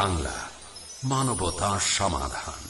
বাংলা মানবতা সমাধান।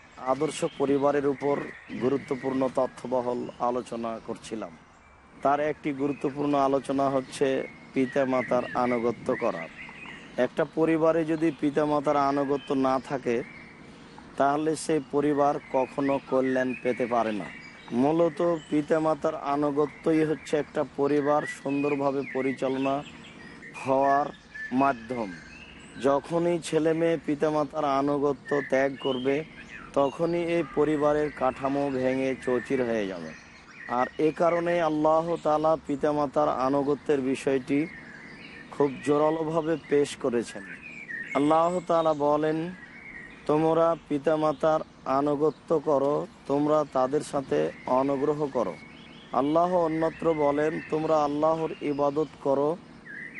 আদর্শ পরিবারের উপর গুরুত্বপূর্ণ তথ্যবহল আলোচনা করছিলাম। তার একটি গুরুত্বপূর্ণ আলোচনা হচ্ছে পিতামাতার আনুগত্য করা। একটা পরিবারে যদি পিতামাতার আনুগত্য না থাকে, তাহলে সেই পরিবার কখনো কল্যাণ পেতে পারে না। মূলত পিতামাতার আনুগত্যই হচ্ছে একটা পরিবার সুন্দরভাবে পরিচালনা হওয়ার মাধ্যম। যখনই ছেলে মেয়ে পিতামাতার আনুগত্য ত্যাগ করবে তখনই এই পরিবারের কাঠামো ভেঙে চৌচির হয়ে যাবে। আর এ কারণে আল্লাহ তালা পিতামাতার আনুগত্যের বিষয়টি খুব জোরালোভাবে পেশ করেছেন। আল্লাহ তালা বলেন, তোমরা পিতামাতার আনুগত্য করো, তোমরা তাদের সাথে অনুগ্রহ করো। আল্লাহ অন্যত্র বলেন, তোমরা আল্লাহর ইবাদত করো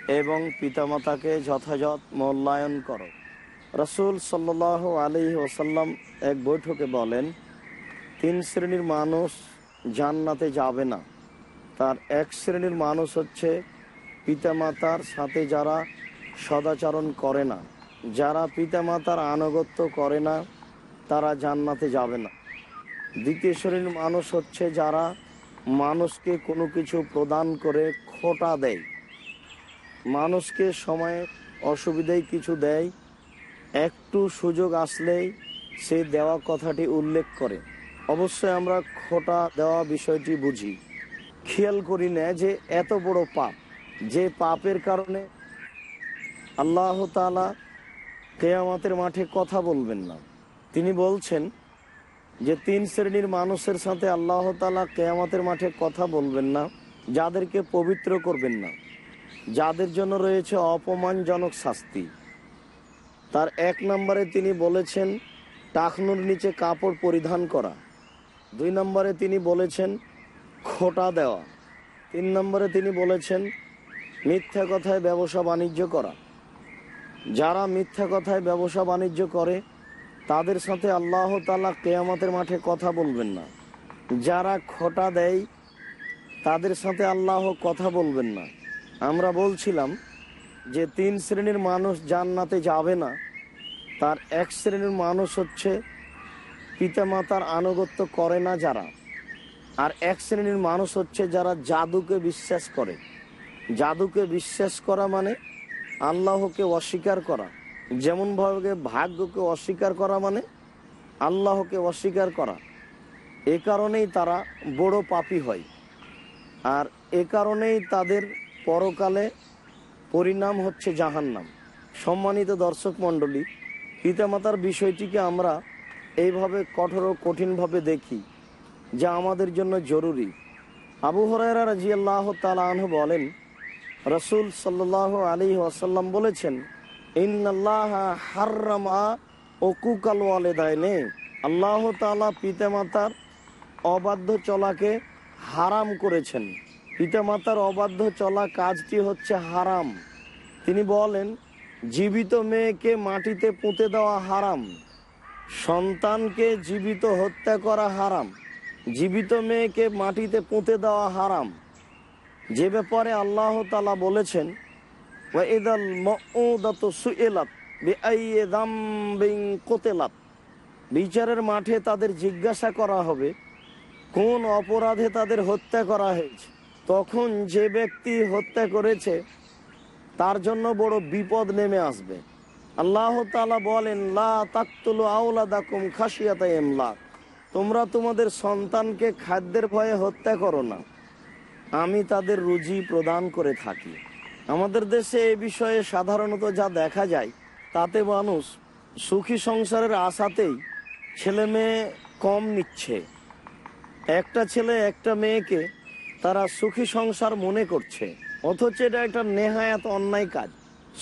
এবং পিতামাতাকে যথাযথ মূল্যায়ন করো। রসুল সাল্লাহ আলি ওসাল্লাম এক বৈঠকে বলেন, তিন শ্রেণির মানুষ জান্নাতে যাবে না। তার এক শ্রেণির মানুষ হচ্ছে পিতামাতার সাথে যারা সদাচরণ করে না। যারা পিতামাতার আনুগত্য করে না, তারা জান্নাতে যাবে না। দ্বিতীয় শ্রেণির মানুষ হচ্ছে যারা মানুষকে কোনো কিছু প্রদান করে খোটা দেয়। মানুষকে সময়ে অসুবিধায় কিছু দেয় একটু সুযোগ আসলেই সে দেওয়া কথাটি উল্লেখ করে। অবশ্যই আমরা খোটা দেওয়া বিষয়টি বুঝি। খেয়াল করি না যে এত বড় পাপ, যে পাপের কারণে আল্লাহ তালা কেয়ামাতের মাঠে কথা বলবেন না। তিনি বলছেন যে, তিন শ্রেণির মানুষের সাথে আল্লাহ তালা কেয়ামাতের মাঠে কথা বলবেন না, যাদেরকে পবিত্র করবেন না। যাদের জন্য রয়েছে অপমানজনক শাস্তি। তার এক নম্বরে তিনি বলেছেন, টাকনুর নিচে কাপড় পরিধান করা। দুই নম্বরে তিনি বলেছেন, খোটা দেওয়া। তিন নম্বরে তিনি বলেছেন, মিথ্যা কথায় ব্যবসা বাণিজ্য করা। যারা মিথ্যা কথায় ব্যবসা বাণিজ্য করে, তাদের সাথে আল্লাহ তালা কেয়ামতের মাঠে কথা বলবেন না। যারা খোটা দেয়, তাদের সাথে আল্লাহ কথা বলবেন না। আমরা বলছিলাম যে তিন শ্রেণির মানুষ জান্নাতে যাবে না, তার এক শ্রেণির মানুষ হচ্ছে পিতামাতার আনুগত্য করে না যারা, আর এক শ্রেণির মানুষ হচ্ছে যারা জাদুকে বিশ্বাস করে। জাদুকে বিশ্বাস করা মানে আল্লাহকে অস্বীকার করা, যেমনভাবে ভাগ্যকে অস্বীকার করা মানে আল্লাহকে অস্বীকার করা। এ কারণেই তারা বড় পাপি হয়, আর এ কারণেই তাদের পরকালে পরিণাম হচ্ছে জাহান্নাম। সম্মানিত দর্শক মণ্ডলী, পিতামাতার বিষয়টিকে আমরা এইভাবে কঠোর ও কঠিনভাবে দেখি, যা আমাদের জন্য জরুরি। আবু হরাইরা রাজি আল্লাহ তালু বলেন, রসুল সাল্লাহ আলী ওয়াসাল্লাম বলেছেন আল্লাহ তালা পিতামাতার অবাধ্য চলাকে হারাম করেছেন। পিতামাতার অবাধ্য চলা কাজটি হচ্ছে হারাম। তিনি বলেন, জীবিত মেয়েকে মাটিতে পুঁতে দেওয়া হারাম। সন্তানকে জীবিত হত্যা করা হারাম। জীবিত মেয়েকে মাটিতে পুঁতে দেওয়া হারাম। যে ব্যাপারে আল্লাহ তালা বলেছেন বিচারের মাঠে তাদের জিজ্ঞাসা করা হবে, কোন অপরাধে তাদের হত্যা করা হয়েছে? তখন যে ব্যক্তি হত্যা করেছে, তার জন্য বড় বিপদ নেমে আসবে। আল্লাহ তালা বলেন, লা তোমরা তোমাদের সন্তানকে খাদ্যের ভয়ে হত্যা করো না। আমি তাদের রুজি প্রদান করে থাকি। আমাদের দেশে এ বিষয়ে সাধারণত যা দেখা যায়, তাতে মানুষ সুখী সংসারের আশাতেই ছেলে মেয়ে কম নিচ্ছে। একটা ছেলে, একটা মেয়েকে তারা সুখী সংসার মনে করছে। অথচ এটা একটা নেহায়াত অন্যায় কাজ।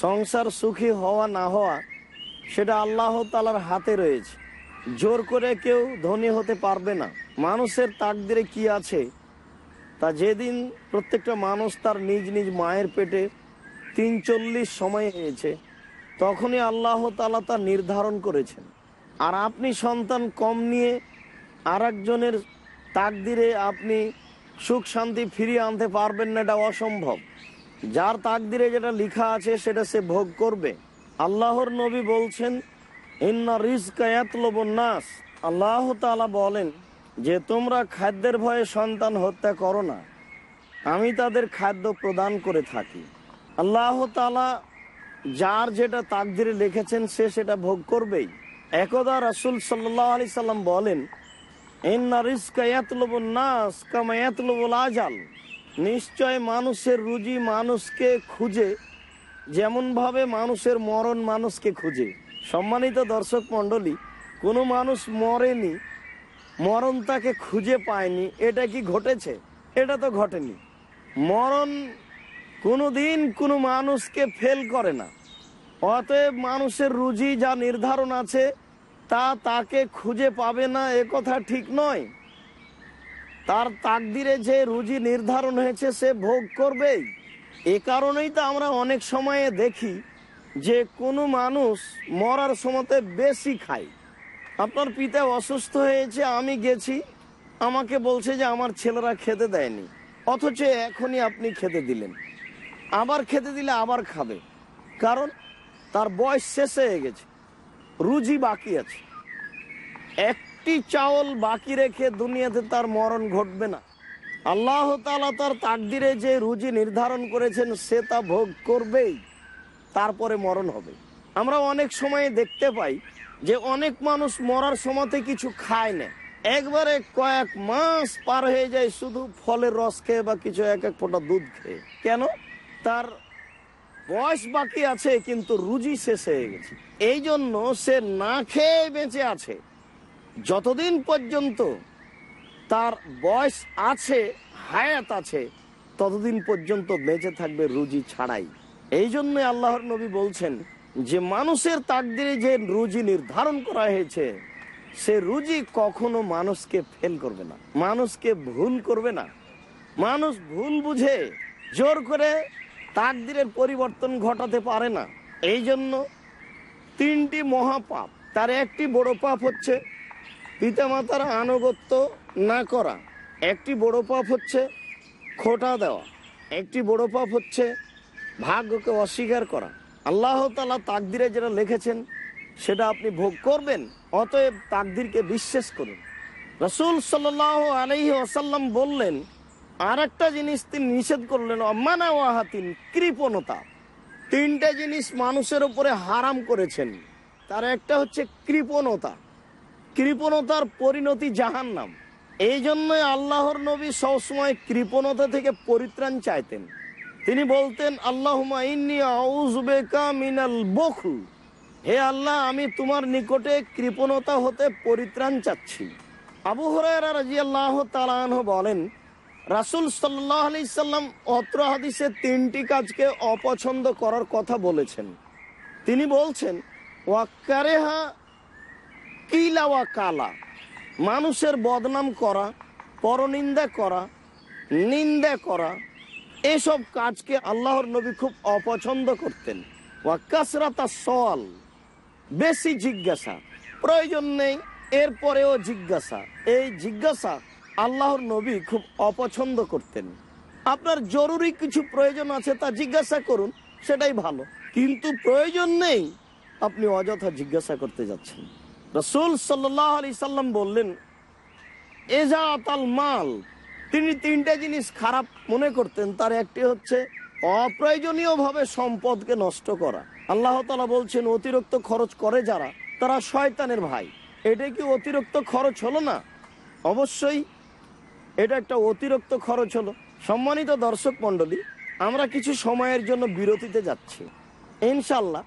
সংসার সুখী হওয়া না হওয়া, সেটা আল্লাহ তালার হাতে রয়েছে। জোর করে কেউ ধনী হতে পারবে না। মানুষের তাকদিরে কি আছে? তা যেদিন প্রত্যেকটা মানুষ তার নিজ নিজ মায়ের পেটে তিন চল্লিশ সময় হয়েছে তখনই আল্লাহ তালা তা নির্ধারণ করেছেন। আর আপনি সন্তান কম নিয়ে আর একজনের তাকদিরে আপনি সুখ শান্তি ফিরিয়ে আনতে পারবেন না, এটা অসম্ভব। যার তাকদিরে যেটা লেখা আছে, সেটা সে ভোগ করবে। আল্লাহর নবী বলছেন, ইন্না নাস। আল্লাহ তালা বলেন, যে তোমরা খাদ্যের ভয়ে সন্তান হত্যা করো না। আমি তাদের খাদ্য প্রদান করে থাকি। আল্লাহ তালা যার যেটা তাকদিরে লিখেছেন, সে সেটা ভোগ করবেই। একদা রাসুল সাল্লাহ আলি সাল্লাম বলেন নিশ্চয় মানুষের রুজি মানুষকে খুঁজে, যেমনভাবে মানুষের মরণ মানুষকে খুঁজে। সম্মানিত দর্শক মণ্ডলী, কোনো মানুষ মরেনি, মরণ তাকে খুঁজে পায়নি, এটা কি ঘটেছে? এটা তো ঘটেনি। মরণ কোনো দিন কোনো মানুষকে ফেল করে না। অতএব মানুষের রুজি যা নির্ধারণ আছে তা তাকে খুঁজে পাবে না, এ কথা ঠিক নয়। তার তাকদিরে যে রুজি নির্ধারণ হয়েছে, সে ভোগ করবেই। এ কারণেই তো আমরা অনেক সময়ে দেখি যে কোনো মানুষ মরার সময়তে বেশি খায়। আপনার পিতা অসুস্থ হয়েছে, আমি গেছি। আমাকে বলছে যে আমার ছেলেরা খেতে দেয়নি, অথচ এখনই আপনি খেতে দিলেন। আবার খেতে দিলে আবার খাবে, কারণ তার বয়স শেষ হয়ে গেছে। রুজি বাকি আছে। একটি চাওল বাকি রেখে দুনিয়াতে তার মরণ ঘটবে না। আল্লাহ তালা তার তাকদিরে যে রুজি নির্ধারণ করেছেন, সে তা ভোগ করবেই। তারপরে মরণ হবে। আমরা অনেক সময় দেখতে পাই যে অনেক মানুষ মরার সময়তে কিছু খায় না। একবারে কয়েক মাস পার হয়ে যায় শুধু ফলের রস খেয়ে বা কিছু এক এক ফোঁটা দুধ খেয়ে। কেন? তার বয়স বাকি আছে, কিন্তু রুজি শেষ হয়ে গেছে। এই জন্য সে না খেয়ে বেঁচে আছে। যতদিন পর্যন্ত তার বয়স আছে, হায়াত আছে, ততদিন পর্যন্ত বেঁচে থাকবে রুজি ছাড়াই। এই জন্য আল্লাহর নবী বলছেন যে, মানুষের তাকদিরে যে রুজি নির্ধারণ করা হয়েছে, সে রুজি কখনো মানুষকে ফেল করবে না, মানুষকে ভুল করবে না। মানুষ ভুল বুঝে, জোর করে তাকদিরের পরিবর্তন ঘটাতে পারে না। এই জন্য তিনটি মহাপাপ, তার একটি বড় পাপ হচ্ছে পিতামাতার আনুগত্য না করা। একটি বড় পাপ হচ্ছে খোটা দেওয়া। একটি বড় পাপ হচ্ছে ভাগ্যকে অস্বীকার করা। আল্লাহ তালা তাকদিরে যেটা লিখেছেন, সেটা আপনি ভোগ করবেন, অতএব তাকদিরকে বিশ্বাস করুন। রসুল সাল্লাহ আলহি আসাল্লাম বললেন আর একটা জিনিস তিনি নিষেধ করলেন অম্মানা ওয়াহাতিন কৃপণতা। তিনটা জিনিস মানুষের উপরে হারাম করেছেন। তার একটা হচ্ছে কৃপণতা। কৃপণতার পরিণতি জাহান্নাম। এই জন্যই আল্লাহর নবী সবসময় কৃপণতা থেকে পরিত্রাণ চাইতেন। তিনি বলতেন মিনাল বখল। হে আল্লাহ, আমি তোমার নিকটে কৃপণতা হতে পরিত্রাণ চাচ্ছি। আবু রাদিয়াল্লাহু তাআলা আনহু বলেন রাসূল আলাইহি সাল্লাম অত্র হাদিসে তিনটি কাজকে অপছন্দ করার কথা বলেছেন। তিনি বলছেন ওয়াক্কারেহা কিলা ওয়া কালা। মানুষের বদনাম করা, পরনিন্দা করা, নিন্দা করা, এসব কাজকে আল্লাহর নবী খুব অপছন্দ করতেন। ওয়াক্কাসরাতা সল বেশি জিজ্ঞাসা। প্রয়োজন নেই, এরপরেও জিজ্ঞাসা। এই জিজ্ঞাসা আল্লাহর নবী খুব অপছন্দ করতেন। আপনার জরুরি কিছু প্রয়োজন আছে তা জিজ্ঞাসা করুন, সেটাই ভালো। কিন্তু প্রয়োজন নেই, আপনি অযথা জিজ্ঞাসা করতে যাচ্ছেন। রসুল সাল্লাহ আলি সাল্লাম বললেন, এজা আতাল মাল। তিনি তিনটে জিনিস খারাপ মনে করতেন, তার একটি হচ্ছে অপ্রয়োজনীয়ভাবে সম্পদকে নষ্ট করা। আল্লাহ তালা বলছেন, অতিরিক্ত খরচ করে যারা, তারা শয়তানের ভাই। এটা কি অতিরিক্ত খরচ হলো না? অবশ্যই এটা একটা অতিরিক্ত খরচ হলো। সম্মানিত দর্শক মণ্ডলী, আমরা কিছু সময়ের জন্য বিরতিতে যাচ্ছি। ইনশাল্লাহ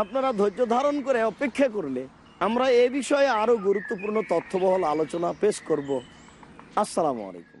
আপনারা ধৈর্য ধারণ করে অপেক্ষা করলে আমরা এ বিষয়ে আরও গুরুত্বপূর্ণ তথ্যবহল আলোচনা পেশ করব। আসসালামু আলাইকুম।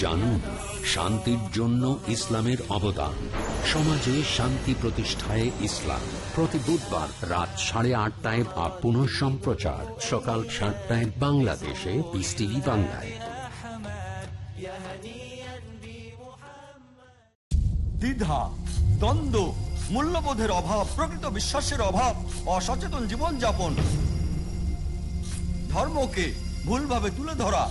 জানুন শান্তির জন্য ইসলামের অবদান। সমাজে শান্তি প্রতিষ্ঠায় ইসলাম। প্রতি বুধবার রাত সাড়ে আটটায় বা পুনঃ সম্প্রচার। সকাল সাতটায় বাংলাদেশে পিস টিভি বাংলায়। দ্বিধা, দ্বন্দ্ব, মূল্যবোধের অভাব, প্রকৃত বিশ্বাসের অভাব, অসচেতন জীবনযাপন। ধর্মকে ভুলভাবে তুলে ধরা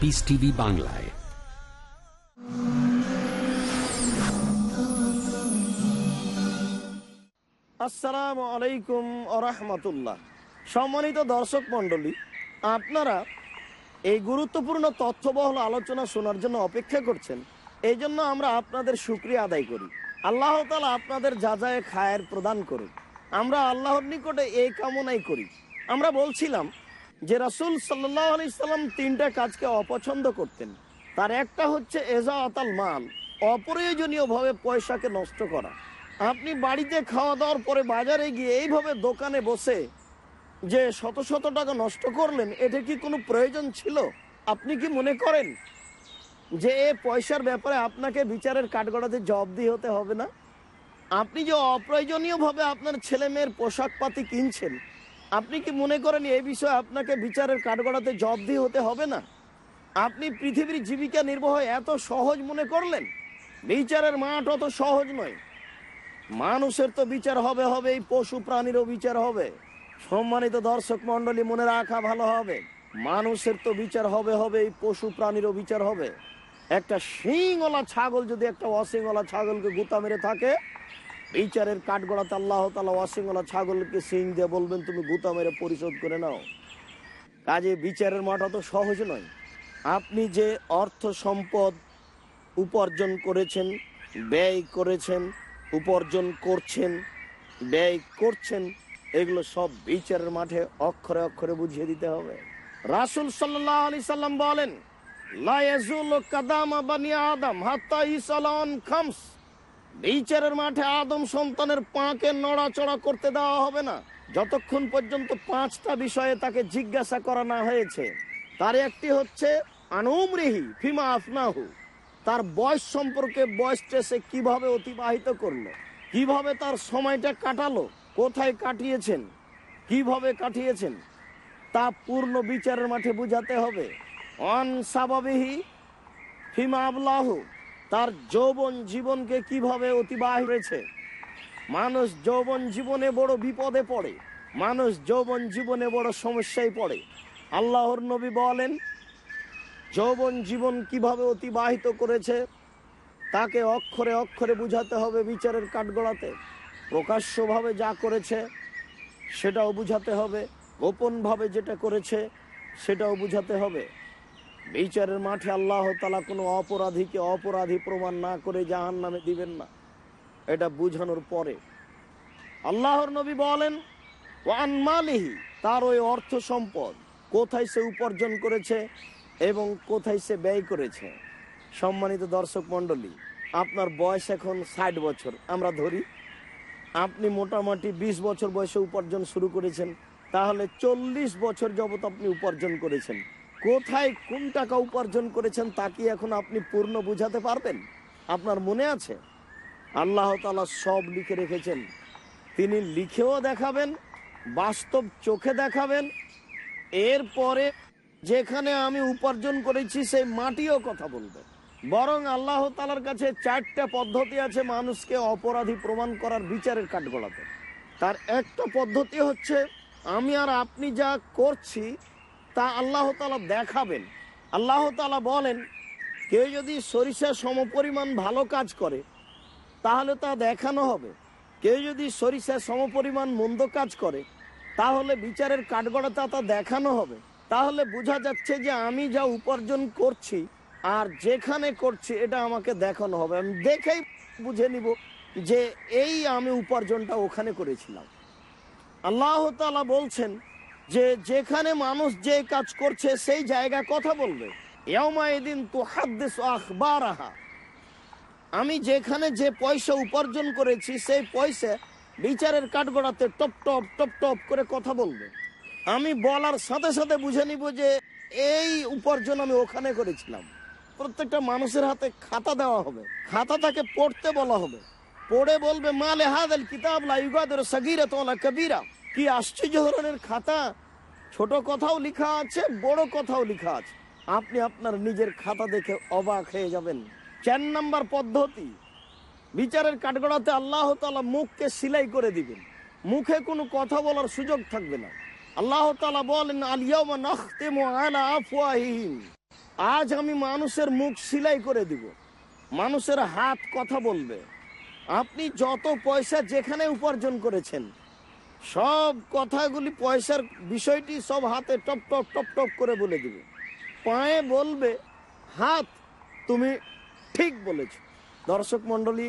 পিস টিভি বাংলায় আসসালামু আলাইকুম আরহামতুল্লাহ সম্মানিত দর্শক মণ্ডলী, আপনারা এই গুরুত্বপূর্ণ তথ্যবহল আলোচনা শোনার জন্য অপেক্ষা করছেন। এই জন্য আমরা আপনাদের সুক্রিয়া আদায় করি। আল্লাহ তালা আপনাদের যা যায় খায়ের প্রদান করুন আমরা আল্লাহর নিকটে এই কামনাই করি। আমরা বলছিলাম যে রাসুল সাল্লাহ আলি সাল্লাম তিনটা কাজকে অপছন্দ করতেন, তার একটা হচ্ছে এজা আতাল মাল, অপ্রয়োজনীয়ভাবে পয়সাকে নষ্ট করা। আপনি বাড়িতে খাওয়া দাওয়ার পরে বাজারে গিয়ে এইভাবে দোকানে বসে যে শত শত টাকা নষ্ট করলেন, এটা কি কোনো প্রয়োজন ছিল? আপনি কি মনে করেন যে এ পয়সার ব্যাপারে আপনাকে বিচারের কাঠগড়াতে জবাবদি হতে হবে না? আপনি যে অপ্রয়োজনীয়ভাবে আপনার ছেলে মেয়ের পোশাক পাতি কিনছেন আপনি কি মনে করেন এই বিষয়ে আপনাকে বিচারের কাঠগড়াতে জবাবদি হতে হবে না? আপনি পৃথিবীর জীবিকা নির্বাহ এত সহজ মনে করলেন? বিচারের মাঠ অত সহজ নয়। মানুষের তো বিচার হবে হবে, এই পশু প্রাণীরও বিচার হবে। সম্মানিত দর্শক মন্ডলী মনে রাখা ভালো হবে। মানুষের তো বিচার হবে হবে, এই পশু প্রাণীরও বিচার হবে। একটা শিংওয়ালা ছাগল যদি একটা অসিংওয়ালা ছাগলকে গুতা মেরে থাকে বিচারের কাঠগড়াতে আল্লাহ তালা অসিংওয়ালা ছাগলকে সিং দিয়ে বলবেন, তুমি গুতা মেরে পরিশোধ করে নাও। কাজে বিচারের মাঠ অত সহজ নয়। আপনি যে অর্থ সম্পদ উপার্জন করেছেন, ব্যয় করেছেন, উপার্জন করছেন, ব্যয় করছেন, এগুলো সব বিচারের মাঠে অক্ষরে অক্ষরে বুঝিয়ে দিতে হবে। রাসুল সাল্লাহ সাল্লাম বলেন, লা ইয়াজুলু কাদামা বানি আদম হাত্তা ইসালান খামস। বিচারের মাঠে আদম সন্তানের পাকে নড়াচড়া করতে দেওয়া হবে না। যতক্ষণ পর্যন্ত পাঁচটা বিষয়ে তাকে জিজ্ঞাসা করা না হয়েছে, তার একটি হচ্ছে, আনুমরিহি ফিমা তার বয়স সম্পর্কে বয়সটা সে কীভাবে অতিবাহিত করল? কীভাবে তার সময়টা কাটালো? কোথায় কাটিয়েছেন? কীভাবে কাটিয়েছেন? তা পূর্ণ বিচারের মাঠে বুঝাতে হবে। অন সাবাবিহি ফিমা আবলাহু। তার যৌবন জীবনকে কীভাবে অতিবাহিত হয়েছে মানুষ যৌবন জীবনে বড় বিপদে পড়ে, মানুষ যৌবন জীবনে বড় সমস্যায় পড়ে। আল্লাহর নবী বলেন, যৌবন জীবন কীভাবে অতিবাহিত করেছে, তাকে অক্ষরে অক্ষরে বুঝাতে হবে বিচারের কাঠগড়াতে। প্রকাশ্যভাবে যা করেছে, সেটাও বুঝাতে হবে। গোপনভাবে যেটা করেছে, সেটাও বুঝাতে হবে। বিচারের মাঠে আল্লাহ তালা কোনো অপরাধীকে অপরাধী প্রমাণ না করে জাহান নামে দিবেন না। এটা বুঝানোর পরে আল্লাহর নবী বলেন ওয়ান মালিহি তার ওই অর্থ সম্পদ কোথায় সে উপার্জন করেছে এবং কোথায় সে ব্যয় করেছে। সম্মানিত দর্শক মণ্ডলী, আপনার বয়স এখন ষাট বছর, আমরা ধরি। আপনি মোটামুটি বিশ বছর বয়সে উপার্জন শুরু করেছেন, তাহলে চল্লিশ বছর যাবত আপনি উপার্জন করেছেন। কোথায় কোন টাকা উপার্জন করেছেন তা কি এখন আপনি পূর্ণ বুঝাতে পারবেন? আপনার মনে আছে? আল্লাহ তালা সব লিখে রেখেছেন। তিনি লিখেও দেখাবেন, বাস্তব চোখে দেখাবেন। এরপরে যেখানে আমি উপার্জন করেছি, সেই মাটিও কথা বলবে। বরং আল্লাহ তালার কাছে চারটা পদ্ধতি আছে মানুষকে অপরাধী প্রমাণ করার বিচারের কাঠগড়াতে তার একটা পদ্ধতি হচ্ছে, আমি আর আপনি যা করছি তা আল্লাহ তালা দেখাবেন। আল্লাহ তালা বলেন, কেউ যদি সরিষা সমপরিমাণ ভালো কাজ করে, তাহলে তা দেখানো হবে। কেউ যদি সরিষা সমপরিমাণ মন্দ কাজ করে, তাহলে বিচারের কাঠগড়াতে তা দেখানো হবে। তাহলে বোঝা যাচ্ছে যে আমি যা উপার্জন করছি আর যেখানে করছি, এটা আমাকে দেখানো হবে। আমি দেখেই বুঝে নিব যে এই আমি উপার্জনটা ওখানে করেছিলাম। আল্লাহ তালা বলছেন যে যেখানে মানুষ যে কাজ করছে সেই জায়গা কথা বলবে। এদিন তো আমি যেখানে যে পয়সা উপার্জন করেছি, সেই পয়সা বিচারের কাঠগড়াতে টপ টপ টপ টপ করে কথা বলবে। আমি বলার সাথে সাথে বুঝে নিব যে এই উপার্জন আমি ওখানে করেছিলাম। প্রত্যেকটা মানুষের হাতে খাতা দেওয়া হবে। খাতা তাকে পড়তে বলা হবে। পড়ে বলবে, মালে হাদেল কিতাব লাইগাদের সগিরা তোলা কবিরা। কি আশ্চর্য ধরনের খাতা? ছোট কথাও লেখা আছে, বড় কথাও লেখা আছে। আপনি আপনার নিজের খাতা দেখে অবাক হয়ে যাবেন। চার নাম্বার পদ্ধতি। বিচারের কাঠগড়াতে আল্লাহ তালা মুখকে সিলাই করে দিবেন। মুখে কোনো কথা বলার সুযোগ থাকবে না। আল্লাহ তালা বলেন আলিয়ামা আজ আমি মানুষের মুখ সিলাই করে দিব। মানুষের হাত কথা বলবে। আপনি যত পয়সা যেখানে উপার্জন করেছেন সব কথাগুলি পয়সার বিষয়টি সব হাতে টপ টপ টপ টপ করে বলে দিবে। পায়ে বলবে, হাত তুমি ঠিক বলেছ। দর্শক মণ্ডলী,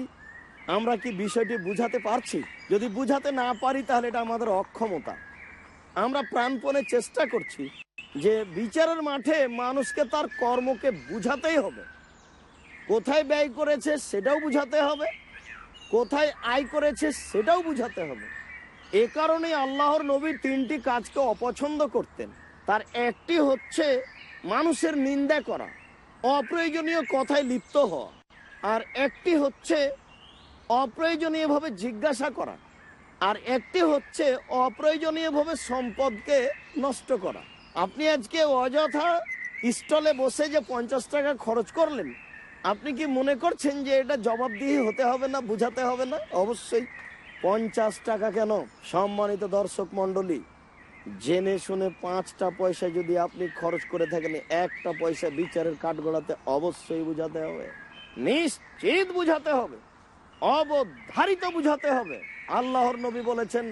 আমরা কি বিষয়টি বুঝাতে পারছি? যদি বুঝাতে না পারি, তাহলে এটা আমাদের অক্ষমতা। আমরা প্রাণপণে চেষ্টা করছি যে বিচারের মাঠে মানুষকে তার কর্মকে বুঝাতেই হবে। কোথায় ব্যয় করেছে সেটাও বুঝাতে হবে, কোথায় আয় করেছে সেটাও বুঝাতে হবে। এ কারণে আল্লাহর নবী তিনটি কাজকে অপছন্দ করতেন। তার একটি হচ্ছে মানুষের নিন্দা করা, অপ্রয়োজনীয় কথায় লিপ্ত হওয়া, আর একটি হচ্ছে অপ্রয়োজনীয়ভাবে জিজ্ঞাসা করা, আর একটি হচ্ছে অপ্রয়োজনীয়ভাবে সম্পদকে নষ্ট করা। আপনি আজকে অযথা স্টলে বসে যে পঞ্চাশ টাকা খরচ করলেন, আপনি কি মনে করছেন যে এটা জবাবদিহি হতে হবে না, বুঝাতে হবে না? অবশ্যই। পঞ্চাশ টাকা কেন? সম্মানিত দর্শক মণ্ডলী, জেনে শুনে পাঁচটা পয়সা যদি আপনি খরচ করে থাকেন, একটা পয়সা বিচারের কাঠগড়াতে অবশ্যই বুঝাতে হবে। নিশ্চিত বুঝাতে হবে। অবধারিত বুঝাতে হবে। আল্লাহর নবী বলেছেন,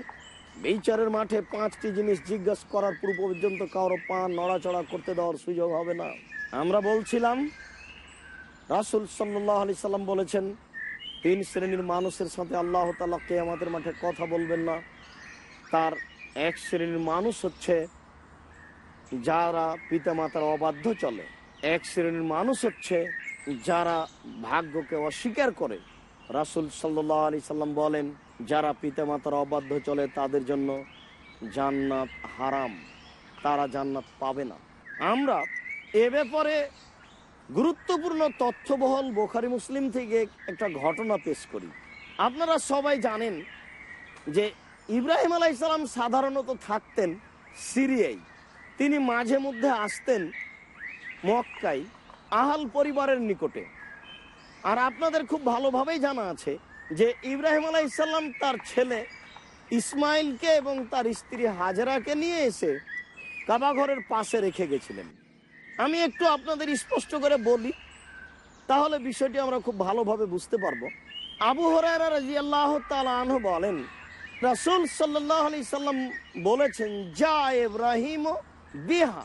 বিচারের মাঠে পাঁচটি জিনিস জিজ্ঞাসা করার পূর্ব পর্যন্ত কারও পা নড়াচড়া করতে দেওয়ার সুযোগ হবে না। আমরা বলছিলাম, রাসুল সাল্লাহ আলি সাল্লাম বলেছেন তিন শ্রেণির মানুষের সাথে আল্লাহ তালা কেয়ামাতের মাঠে কথা বলবেন না। তার এক শ্রেণির মানুষ হচ্ছে যারা পিতামাতার অবাধ্য চলে। এক শ্রেণির মানুষ হচ্ছে যারা ভাগ্যকে অস্বীকার করে। রাসুল সাল্লাহ আলি সাল্লাম বলেন, যারা পিতামাতার অবাধ্য চলে তাদের জন্য জান্নাত হারাম, তারা জান্নাত পাবে না। আমরা এ ব্যাপারে গুরুত্বপূর্ণ তথ্যবহল বোখারি মুসলিম থেকে একটা ঘটনা পেশ করি। আপনারা সবাই জানেন যে ইব্রাহিম আলাইসালাম সাধারণত থাকতেন সিরিয়ায়। তিনি মাঝে মধ্যে আসতেন মক্কাই আহাল পরিবারের নিকটে। আর আপনাদের খুব ভালোভাবেই জানা আছে যে ইব্রাহিম আলাইসাল্লাম তার ছেলে ইসমাইলকে এবং তার স্ত্রী হাজরাকে নিয়ে এসে কাবাঘরের পাশে রেখে গেছিলেন। আমি একটু আপনাদের স্পষ্ট করে বলি, তাহলে বিষয়টি আমরা খুব ভালোভাবে বুঝতে পারব। আবু হরারা বলেন, রাসুল সাল্লাহ আলি সাল্লাম বলেছেন, যা ইব্রাহিম বিহা,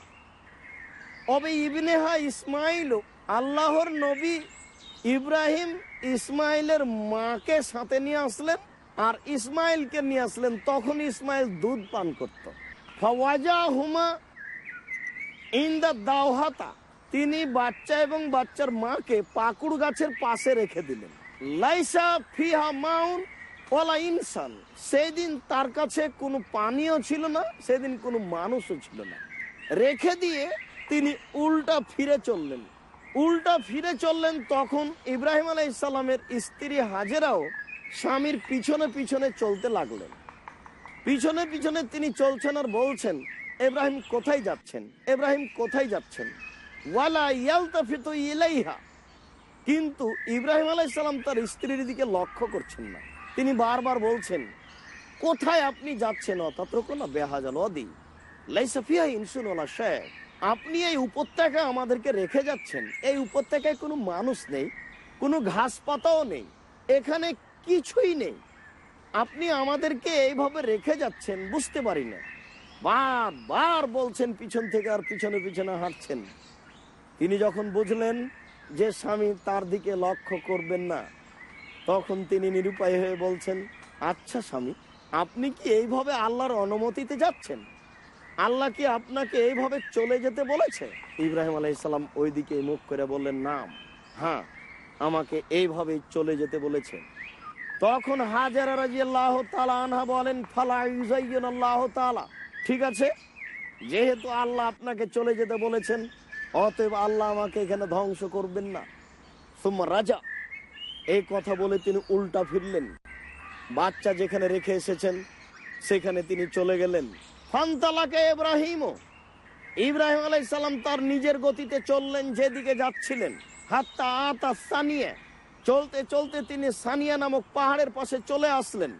অবে ইবনেহা ইসমাইল, আল্লাহর নবী ইব্রাহিম ইসমাইলের মাকে সাথে নিয়ে আসলেন আর ইসমাইলকে নিয়ে আসলেন, তখন ইসমাইল দুধ পান করত। ফওয়াজা হুমা ইন দ্য দাওহাতা, তিনি বাচ্চা এবং বাচ্চার মাকে পাকুড় গাছের পাশে রেখে দিলেন। লাইসা ফিহা মাউন ওলা ইনসান, সেদিন তার কাছে কোনো পানীয় ছিল না, সেদিন কোনো মানুষও ছিল না। রেখে দিয়ে তিনি উল্টা ফিরে চললেন। উল্টা ফিরে চললেন তখন ইব্রাহিম আলাই ইসাল্লামের স্ত্রী হাজেরাও স্বামীর পিছনে পিছনে চলতে লাগলেন। পিছনে পিছনে তিনি চলছেন আর বলছেন ইব্রাহিম কোথায় যাচ্ছেন? ইব্রাহিম কোথায় যাচ্ছেন? ওয়ালা ইলাইহা। কিন্তু ইব্রাহিম আলাইসাল্লাম তার স্ত্রীর দিকে লক্ষ্য করছেন না। তিনি বারবার বলছেন, কোথায় আপনি যাচ্ছেন? লাইসাফিয়া আপনি এই উপত্যকা আমাদেরকে রেখে যাচ্ছেন। এই উপত্যকায় কোনো মানুষ নেই, কোনো ঘাস পাতাও নেই, এখানে কিছুই নেই। আপনি আমাদেরকে এইভাবে রেখে যাচ্ছেন, বুঝতে পারি না। বারবার বলছেন, পিছন থেকে আর পিছনে পিছনে হাঁটছেন। তিনি যখন বুঝলেন যে স্বামী তার দিকে লক্ষ্য করবেন না, তখন তিনি নিরুপায় হয়ে বলছেন আচ্ছা স্বামী, আপনি কি এইভাবে আল্লাহর অনুমতিতে যাচ্ছেন? আল্লাহ কি আপনাকে এইভাবে চলে যেতে বলেছে? ইব্রাহিম আলাইসাল্লাম ওই দিকে মুখ করে বললেন নাম হ্যাঁ আমাকে এইভাবে চলে যেতে বলেছে। তখন হাজার রাজিয়াল্লাহ তালা আনহা বলেন, ফালা ইউজাইয়ন আল্লাহ তালা ঠিক আছে? যেহেতু আল্লাহ আপনাকে চলে যেতে বলেছেন, অতএব আল্লাহ আমাকে এখানে ধ্বংস করবেন না। সুম্মা রাজা, এই কথা বলে তিনি উল্টা ফিরলেন। বাচ্চা যেখানে রেখে এসেছেন, সেখানে তিনি চলে গেলেন। ফান্তালাকে ইব্রাহিম ইব্রাহিম আলাইসাল্লাম তার নিজের গতিতে চললেন, যেদিকে যাচ্ছিলেন। হাত্তা আতা সানিয়া, চলতে চলতে তিনি সানিয়া নামক পাহাড়ের পাশে চলে আসলেন।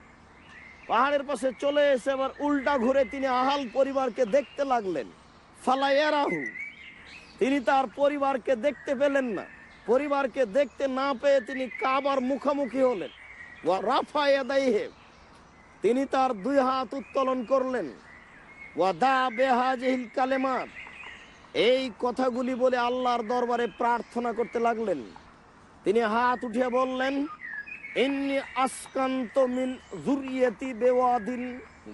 পাহাড়ের পাশে চলে এসে আবার উল্টা ঘুরে তিনি আহাল পরিবারকে দেখতে লাগলেন। ফালাইয়ারাহু তিনি তার পরিবারকে দেখতে পেলেন না। পরিবারকে দেখতে না পেয়ে তিনি কাবার মুখোমুখি হলেন। তিনি তার দুই হাত উত্তোলন করলেন। ওয়া দা এই কথাগুলি বলে আল্লাহর দরবারে প্রার্থনা করতে লাগলেন। তিনি হাত উঠিয়ে বললেন ইন্নি আসকান্ত মিন জুরিয়াতি বেওয়াদিন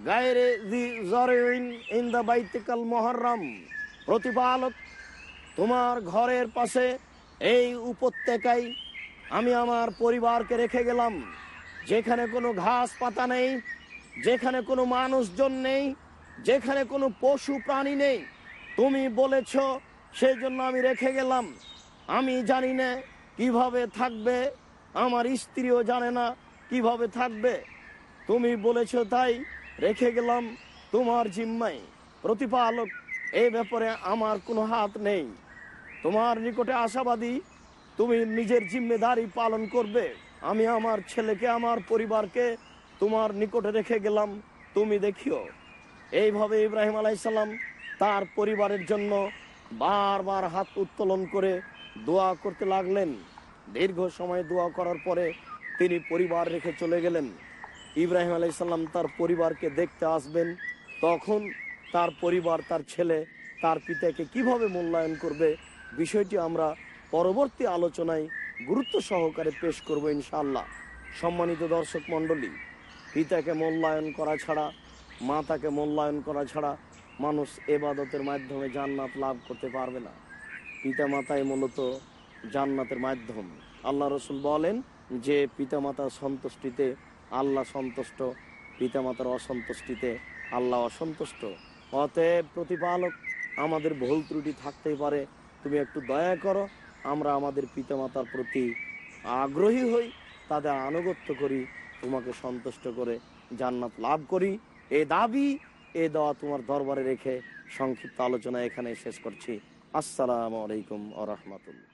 গায়রে জি জরিন ইন দা বাইতিকাল মুহররম প্রতিপালক, তোমার ঘরের পাশে এই উপত্যকায় আমি আমার পরিবারকে রেখে গেলাম। যেখানে কোনো ঘাস পাতা নেই, যেখানে কোনো মানুষজন নেই, যেখানে কোনো পশু প্রাণী নেই। তুমি বলেছ, সেই জন্য আমি রেখে গেলাম। আমি জানি না কীভাবে থাকবে আমার স্ত্রীও জানে না কীভাবে থাকবে। তুমি বলেছ তাই রেখে গেলাম তোমার জিম্মাই প্রতিপালক এই ব্যাপারে আমার কোনো হাত নেই। তোমার নিকটে আশাবাদী, তুমি নিজের জিম্মেদারি পালন করবে। আমি আমার ছেলেকে, আমার পরিবারকে তোমার নিকটে রেখে গেলাম, তুমি দেখিও। এইভাবে ইব্রাহিম আলাইসাল্লাম তার পরিবারের জন্য বারবার হাত উত্তোলন করে দোয়া করতে লাগলেন। দীর্ঘ সময় দোয়া করার পরে তিনি পরিবার রেখে চলে গেলেন। ইব্রাহিম আলাইসাল্লাম তার পরিবারকে দেখতে আসবেন। তখন তার পরিবার, তার ছেলে, তার পিতাকে কীভাবে মূল্যায়ন করবে, বিষয়টি আমরা পরবর্তী আলোচনায় গুরুত্ব সহকারে পেশ করব ইনশাল্লাহ সম্মানিত দর্শক মণ্ডলী, পিতাকে মূল্যায়ন করা ছাড়া, মাতাকে মূল্যায়ন করা ছাড়া মানুষ এবাদতের মাধ্যমে জান্নাত লাভ করতে পারবে না। পিতা মাতাই মূলত জান্নাতের মাধ্যম। আল্লাহ রসুল বলেন যে পিতামাতার সন্তুষ্টিতে আল্লাহ সন্তুষ্ট, পিতামাতার অসন্তুষ্টিতে আল্লাহ অসন্তুষ্ট। অতএব প্রতিপালক, আমাদের ভুল ত্রুটি থাকতেই পারে। তুমি একটু দয়া করো, আমরা আমাদের পিতামাতার প্রতি আগ্রহী হই, তাদের আনুগত্য করি, তোমাকে সন্তুষ্ট করে জান্নাত লাভ করি। এ দাবি, এ দেওয়া তোমার দরবারে রেখে সংক্ষিপ্ত আলোচনা এখানে শেষ করছি। আসসালামু আলাইকুম আ রহমতুল্লাহ।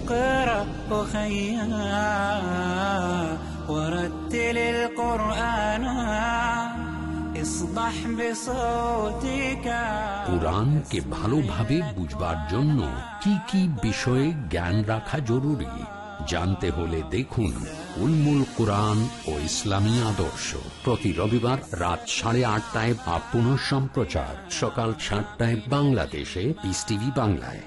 اقرأ أخيا ورتل القرآن اصدح بصوتك কোরআনকে ভালোভাবে বুঝবার জন্য কি কি বিষয়ে জ্ঞান রাখা জরুরি জানতে হলে দেখুন উলমুল কোরআন ও ইসলামী আদর্শ প্রতি রবিবার রাত সাড়ে আটটায় বা পুনঃ সম্প্রচার সকাল সাতটায় বাংলাদেশে পিস টিভি বাংলায়